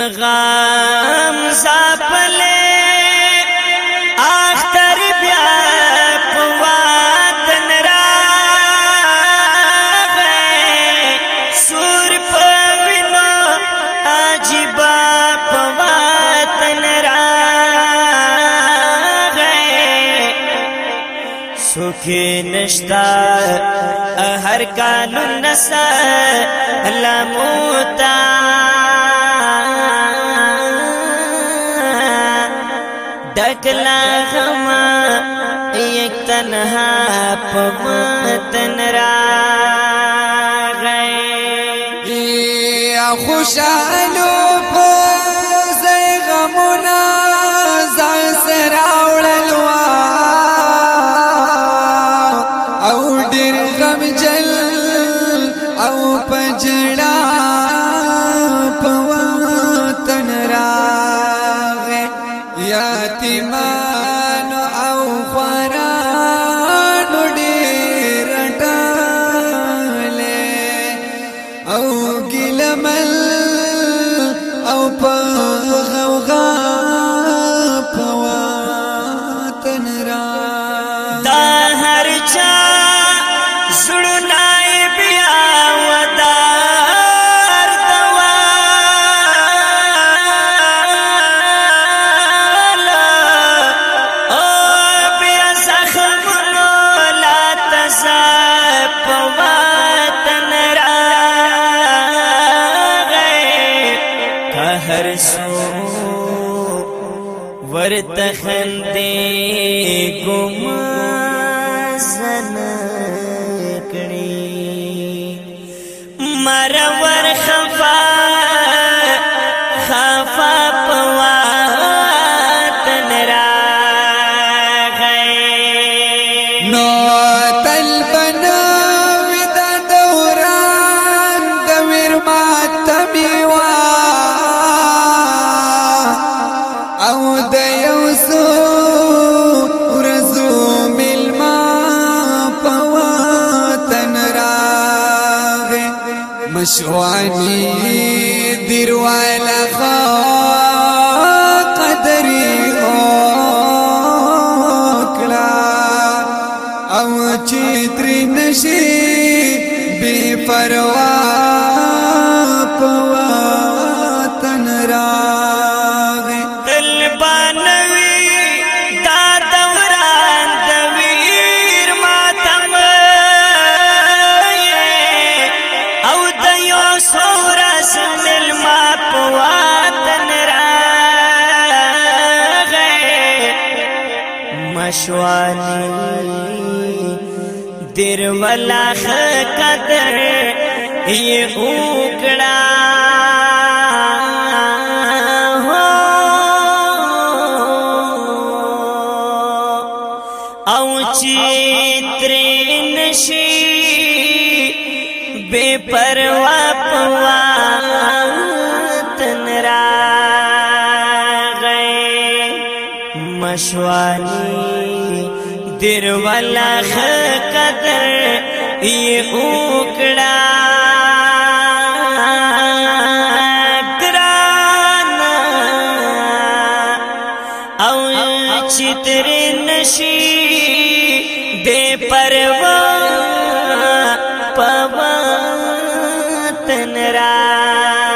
غم زاپلے آختر بیا قواتن راغے سور پوینو عجیبا قواتن راغے سوکی نشتا ہر کانون نسا لموتا تکلا خما یک تنها پمتن را غی یا خوشالو پزای غمونا زان سراوللوا او ډیر غم جل او پجړه په ورته خندې ګم سنا د یو سو ورځو ملما په وطن راغې مشوانی دیرواله خوا قدرې وکړه او چې تر نشي بے پروا شوالی دیر ولا خقدر یہ اوکڑا او چیتر نشی بے پروا پوا جوانی دیر والا قدر یہ اوکڑا درانا او چتر نشی دے پروا پواتن را